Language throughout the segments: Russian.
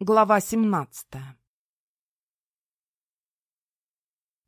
Глава 17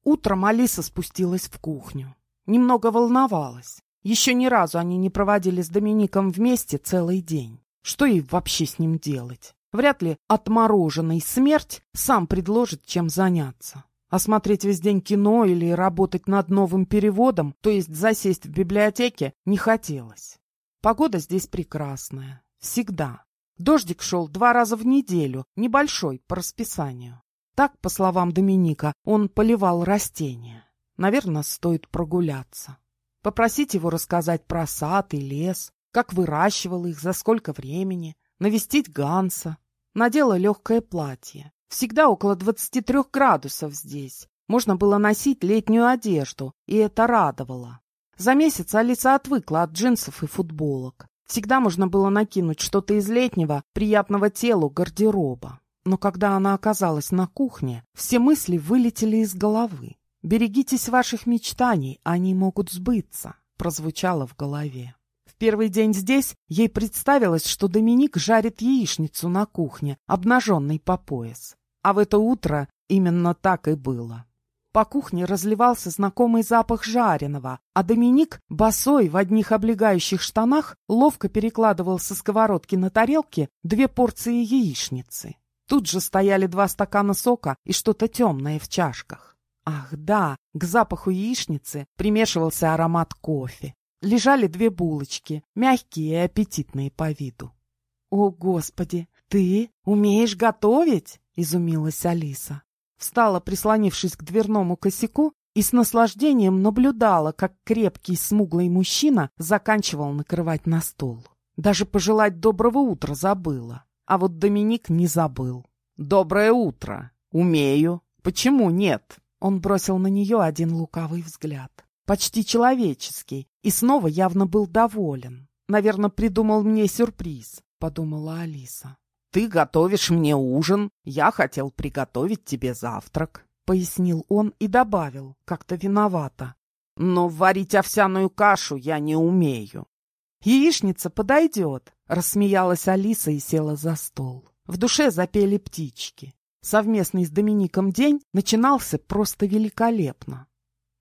Утром Алиса спустилась в кухню. Немного волновалась. Еще ни разу они не проводили с Домиником вместе целый день. Что ей вообще с ним делать? Вряд ли отмороженный смерть сам предложит, чем заняться. А смотреть весь день кино или работать над новым переводом, то есть засесть в библиотеке, не хотелось. Погода здесь прекрасная. Всегда. Дождик шел два раза в неделю, небольшой, по расписанию. Так, по словам Доминика, он поливал растения. Наверное, стоит прогуляться. Попросить его рассказать про сад и лес, как выращивал их, за сколько времени, навестить Ганса. Надела легкое платье. Всегда около 23 градусов здесь. Можно было носить летнюю одежду, и это радовало. За месяц Алиса отвыкла от джинсов и футболок. Всегда можно было накинуть что-то из летнего, приятного телу гардероба. Но когда она оказалась на кухне, все мысли вылетели из головы. «Берегитесь ваших мечтаний, они могут сбыться», — прозвучало в голове. В первый день здесь ей представилось, что Доминик жарит яичницу на кухне, обнаженный по пояс. А в это утро именно так и было. По кухне разливался знакомый запах жареного, а Доминик, босой в одних облегающих штанах, ловко перекладывал со сковородки на тарелки две порции яичницы. Тут же стояли два стакана сока и что-то темное в чашках. Ах, да, к запаху яичницы примешивался аромат кофе. Лежали две булочки, мягкие и аппетитные по виду. «О, Господи, ты умеешь готовить?» — изумилась Алиса встала, прислонившись к дверному косяку, и с наслаждением наблюдала, как крепкий смуглый мужчина заканчивал накрывать на стол. Даже пожелать доброго утра забыла. А вот Доминик не забыл. «Доброе утро! Умею! Почему нет?» Он бросил на нее один лукавый взгляд. Почти человеческий. И снова явно был доволен. «Наверное, придумал мне сюрприз», — подумала Алиса. «Ты готовишь мне ужин, я хотел приготовить тебе завтрак», — пояснил он и добавил, как-то виновато. «Но варить овсяную кашу я не умею». «Яичница подойдет», — рассмеялась Алиса и села за стол. В душе запели птички. Совместный с Домиником день начинался просто великолепно.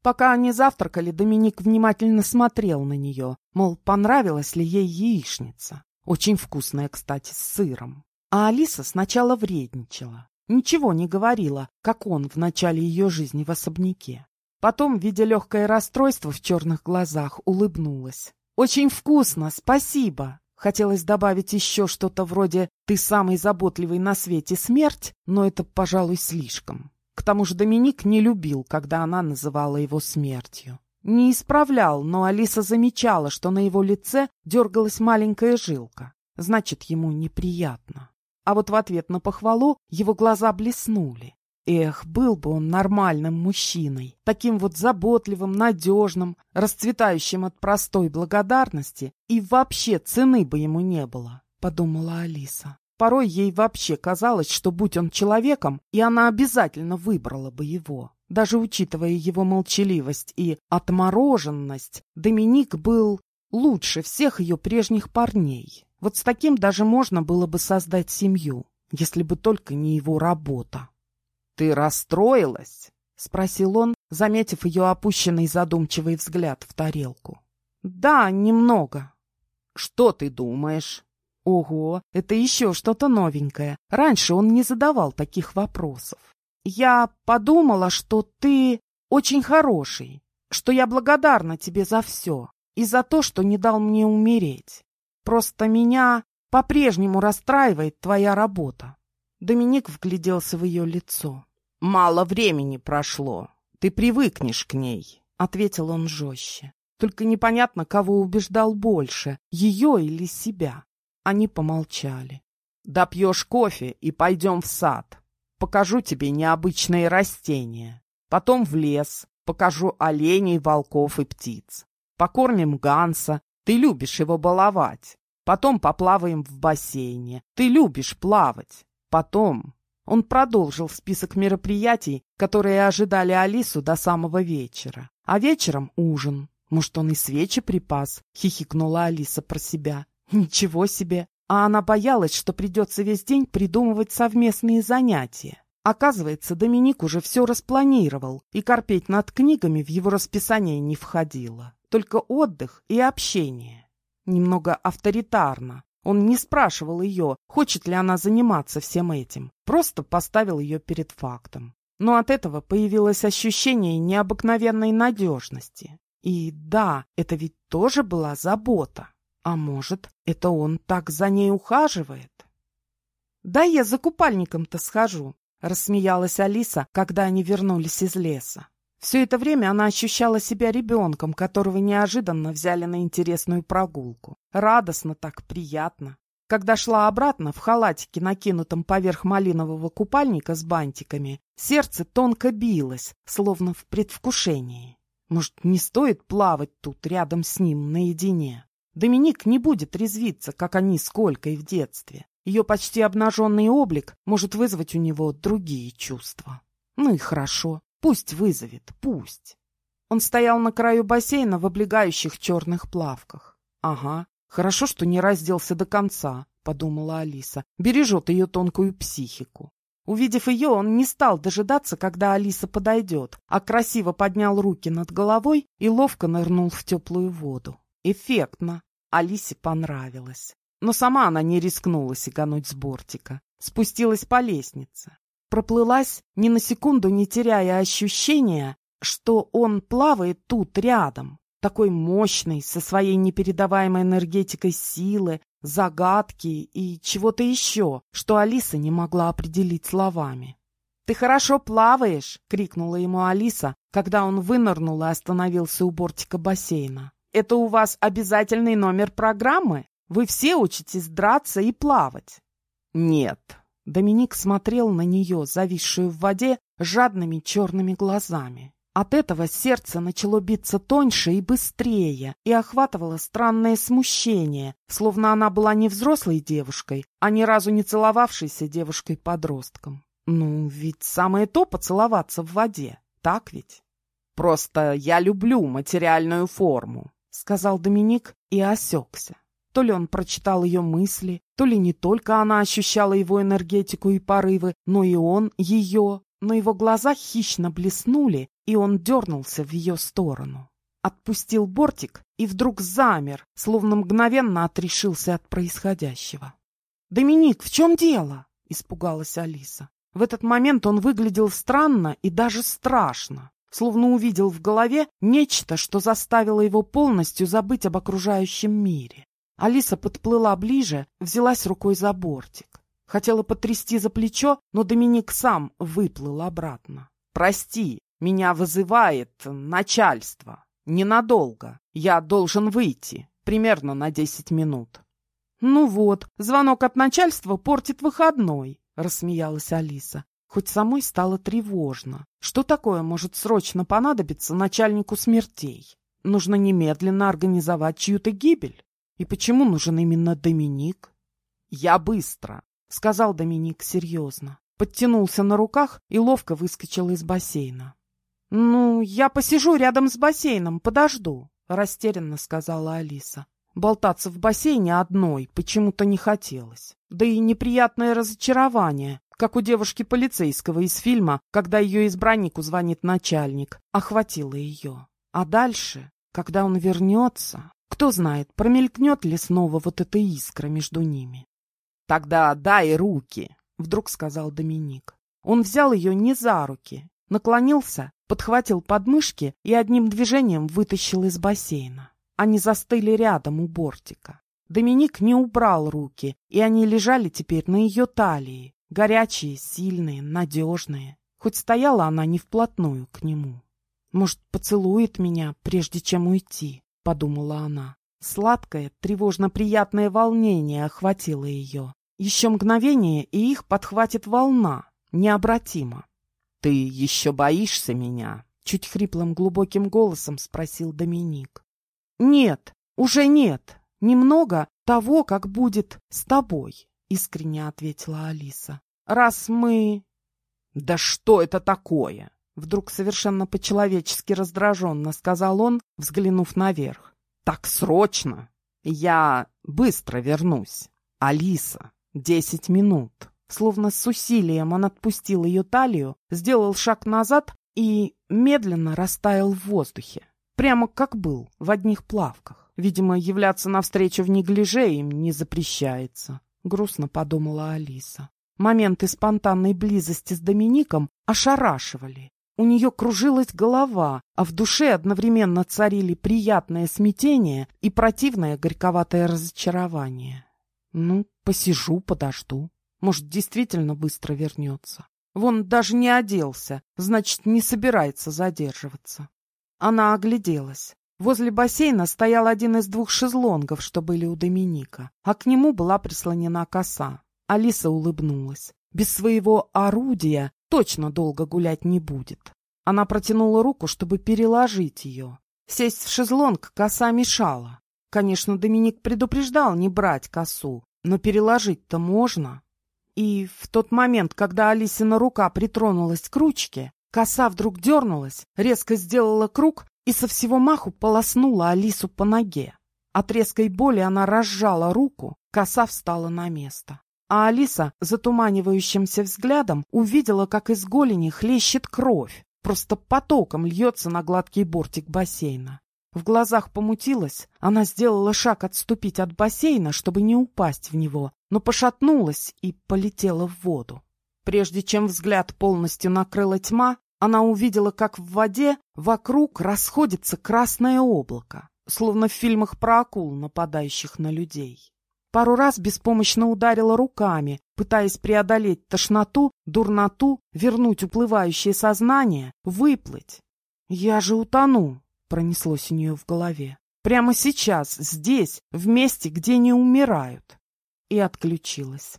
Пока они завтракали, Доминик внимательно смотрел на нее, мол, понравилась ли ей яичница. Очень вкусная, кстати, с сыром. А Алиса сначала вредничала. Ничего не говорила, как он в начале ее жизни в особняке. Потом, видя легкое расстройство в черных глазах, улыбнулась. «Очень вкусно, спасибо!» Хотелось добавить еще что-то вроде «ты самый заботливый на свете смерть», но это, пожалуй, слишком. К тому же Доминик не любил, когда она называла его смертью. Не исправлял, но Алиса замечала, что на его лице дергалась маленькая жилка. Значит, ему неприятно. А вот в ответ на похвалу его глаза блеснули. Эх, был бы он нормальным мужчиной, таким вот заботливым, надежным, расцветающим от простой благодарности, и вообще цены бы ему не было, — подумала Алиса. Порой ей вообще казалось, что будь он человеком, и она обязательно выбрала бы его. Даже учитывая его молчаливость и отмороженность, Доминик был лучше всех ее прежних парней. Вот с таким даже можно было бы создать семью, если бы только не его работа. — Ты расстроилась? — спросил он, заметив ее опущенный задумчивый взгляд в тарелку. — Да, немного. — Что ты думаешь? — Ого, это еще что-то новенькое. Раньше он не задавал таких вопросов. Я подумала, что ты очень хороший, что я благодарна тебе за все и за то, что не дал мне умереть. Просто меня по-прежнему расстраивает твоя работа. Доминик вгляделся в ее лицо. «Мало времени прошло. Ты привыкнешь к ней», — ответил он жестче. Только непонятно, кого убеждал больше, ее или себя. Они помолчали. «Допьешь кофе и пойдем в сад. Покажу тебе необычные растения. Потом в лес. Покажу оленей, волков и птиц. Покормим Ганса, ты любишь его баловать. Потом поплаваем в бассейне. Ты любишь плавать. Потом... Он продолжил список мероприятий, которые ожидали Алису до самого вечера. А вечером ужин. Может, он и свечи припас? Хихикнула Алиса про себя. Ничего себе! а она боялась, что придется весь день придумывать совместные занятия. Оказывается, Доминик уже все распланировал, и корпеть над книгами в его расписание не входило. Только отдых и общение. Немного авторитарно. Он не спрашивал ее, хочет ли она заниматься всем этим. Просто поставил ее перед фактом. Но от этого появилось ощущение необыкновенной надежности. И да, это ведь тоже была забота. А может, это он так за ней ухаживает? Да я за купальником-то схожу, рассмеялась Алиса, когда они вернулись из леса. Все это время она ощущала себя ребенком, которого неожиданно взяли на интересную прогулку. Радостно так, приятно. Когда шла обратно в халатике, накинутом поверх малинового купальника с бантиками, сердце тонко билось, словно в предвкушении. Может, не стоит плавать тут рядом с ним наедине? Доминик не будет резвиться, как они с Колькой в детстве. Ее почти обнаженный облик может вызвать у него другие чувства. Ну и хорошо, пусть вызовет, пусть. Он стоял на краю бассейна в облегающих черных плавках. Ага, хорошо, что не разделся до конца, подумала Алиса. Бережет ее тонкую психику. Увидев ее, он не стал дожидаться, когда Алиса подойдет, а красиво поднял руки над головой и ловко нырнул в теплую воду. Эффектно. Алисе понравилось. Но сама она не рискнула сигануть с бортика. Спустилась по лестнице. Проплылась, ни на секунду не теряя ощущения, что он плавает тут рядом, такой мощный, со своей непередаваемой энергетикой силы, загадки и чего-то еще, что Алиса не могла определить словами. «Ты хорошо плаваешь!» — крикнула ему Алиса, когда он вынырнул и остановился у бортика бассейна. «Это у вас обязательный номер программы? Вы все учитесь драться и плавать?» «Нет». Доминик смотрел на нее, зависшую в воде, жадными черными глазами. От этого сердце начало биться тоньше и быстрее, и охватывало странное смущение, словно она была не взрослой девушкой, а ни разу не целовавшейся девушкой-подростком. Ну, ведь самое то поцеловаться в воде, так ведь? Просто я люблю материальную форму, сказал Доминик и осекся. То ли он прочитал ее мысли, то ли не только она ощущала его энергетику и порывы, но и он ее. Но его глаза хищно блеснули, и он дернулся в ее сторону. Отпустил бортик и вдруг замер, словно мгновенно отрешился от происходящего. «Доминик, в чем дело?» — испугалась Алиса. В этот момент он выглядел странно и даже страшно, словно увидел в голове нечто, что заставило его полностью забыть об окружающем мире. Алиса подплыла ближе, взялась рукой за бортик. Хотела потрясти за плечо, но Доминик сам выплыл обратно. «Прости, меня вызывает начальство. Ненадолго. Я должен выйти. Примерно на десять минут». «Ну вот, звонок от начальства портит выходной», — рассмеялась Алиса. Хоть самой стало тревожно. Что такое может срочно понадобиться начальнику смертей? Нужно немедленно организовать чью-то гибель. И почему нужен именно Доминик? «Я быстро», — сказал Доминик серьезно. Подтянулся на руках и ловко выскочил из бассейна. «Ну, я посижу рядом с бассейном, подожду», — растерянно сказала Алиса. Болтаться в бассейне одной почему-то не хотелось. Да и неприятное разочарование, как у девушки полицейского из фильма, когда ее избраннику звонит начальник, охватило ее. А дальше, когда он вернется, кто знает, промелькнет ли снова вот эта искра между ними. «Тогда дай руки», — вдруг сказал Доминик. Он взял ее не за руки, наклонился, подхватил подмышки и одним движением вытащил из бассейна. Они застыли рядом у бортика. Доминик не убрал руки, и они лежали теперь на ее талии, горячие, сильные, надежные. Хоть стояла она не вплотную к нему. «Может, поцелует меня, прежде чем уйти?» — подумала она. Сладкое, тревожно-приятное волнение охватило ее. Еще мгновение, и их подхватит волна, необратимо. «Ты еще боишься меня?» — чуть хриплым глубоким голосом спросил Доминик. «Нет, уже нет. Немного того, как будет с тобой», — искренне ответила Алиса. «Раз мы...» «Да что это такое?» Вдруг совершенно по-человечески раздраженно сказал он, взглянув наверх. «Так срочно! Я быстро вернусь!» Алиса, десять минут. Словно с усилием он отпустил ее талию, сделал шаг назад и медленно растаял в воздухе. Прямо как был, в одних плавках. Видимо, являться навстречу в неглиже им не запрещается. Грустно подумала Алиса. Моменты спонтанной близости с Домиником ошарашивали. У нее кружилась голова, а в душе одновременно царили приятное смятение и противное горьковатое разочарование. Ну, посижу, подожду. Может, действительно быстро вернется. Вон даже не оделся, значит, не собирается задерживаться. Она огляделась. Возле бассейна стоял один из двух шезлонгов, что были у Доминика, а к нему была прислонена коса. Алиса улыбнулась. Без своего орудия точно долго гулять не будет. Она протянула руку, чтобы переложить ее. Сесть в шезлонг коса мешала. Конечно, Доминик предупреждал не брать косу, но переложить-то можно. И в тот момент, когда Алисина рука притронулась к ручке, коса вдруг дернулась, резко сделала круг и со всего маху полоснула Алису по ноге. От резкой боли она разжала руку, коса встала на место. А Алиса затуманивающимся взглядом увидела, как из голени хлещет кровь, просто потоком льется на гладкий бортик бассейна. В глазах помутилась, она сделала шаг отступить от бассейна, чтобы не упасть в него, но пошатнулась и полетела в воду. Прежде чем взгляд полностью накрыла тьма, она увидела, как в воде вокруг расходится красное облако, словно в фильмах про акул, нападающих на людей. Пару раз беспомощно ударила руками, пытаясь преодолеть тошноту, дурноту, вернуть уплывающее сознание, выплыть. «Я же утону!» — пронеслось у нее в голове. «Прямо сейчас, здесь, в месте, где не умирают!» И отключилась.